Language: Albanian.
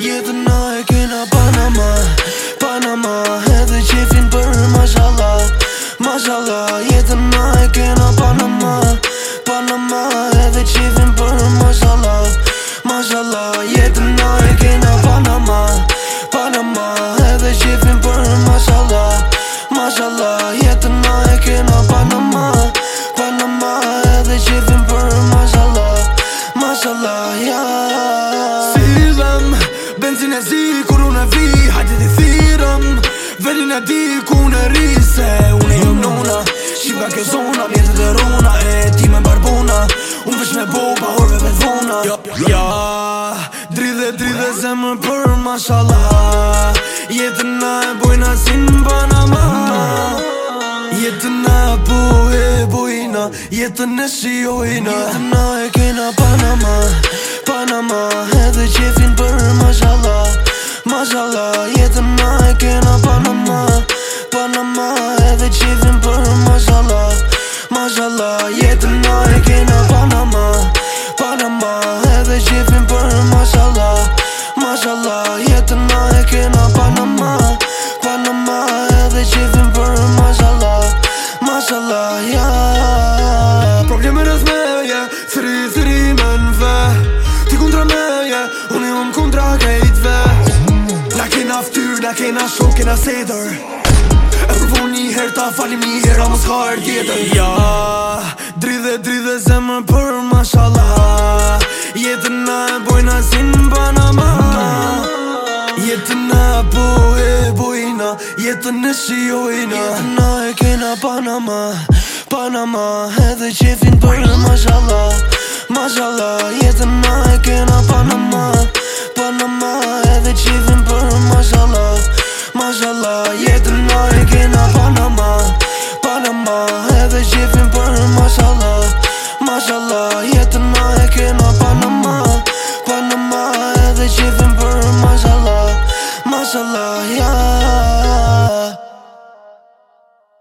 Jedhëna e kena Panama, Panama Edhe që finë për mashallah Allah, masha Allah e kena Panama, Panama Edhe që për kur unë e vi Hajde të thirëm Vedin e di ku në rise Unë e jëmë nuna Shqip ka kjo zona Mjetë dhe rona E ti me barbona Unë vesh me boba Horve me dhuna Ja, ja Dridhe, dridhe Se më për mashallah Jetë na e bojna Sin bana ma Jetë na e boje bojna Jetë në shiojna Jetë na e kena Panama Panama Edhe qefin për Unë i unë kundra krejtve Na kena ftyr, na kena shok, kena sedër E përpun një her ta falim një her A mos ka her tjetër Ja, dridhe dridhe zemër për mashallah Jetën na e bojna zinë në Panama Jetën na e boj e bojna Jetën në shiojna Jetën na e kena Panama Panama edhe qefin për mashallah Mashallah jetën na të gjithin për në mashallah Mashallah, jetën ma e kema pa në ma Pa në ma dhe gjithin për në mashallah Mashallah, ja yeah.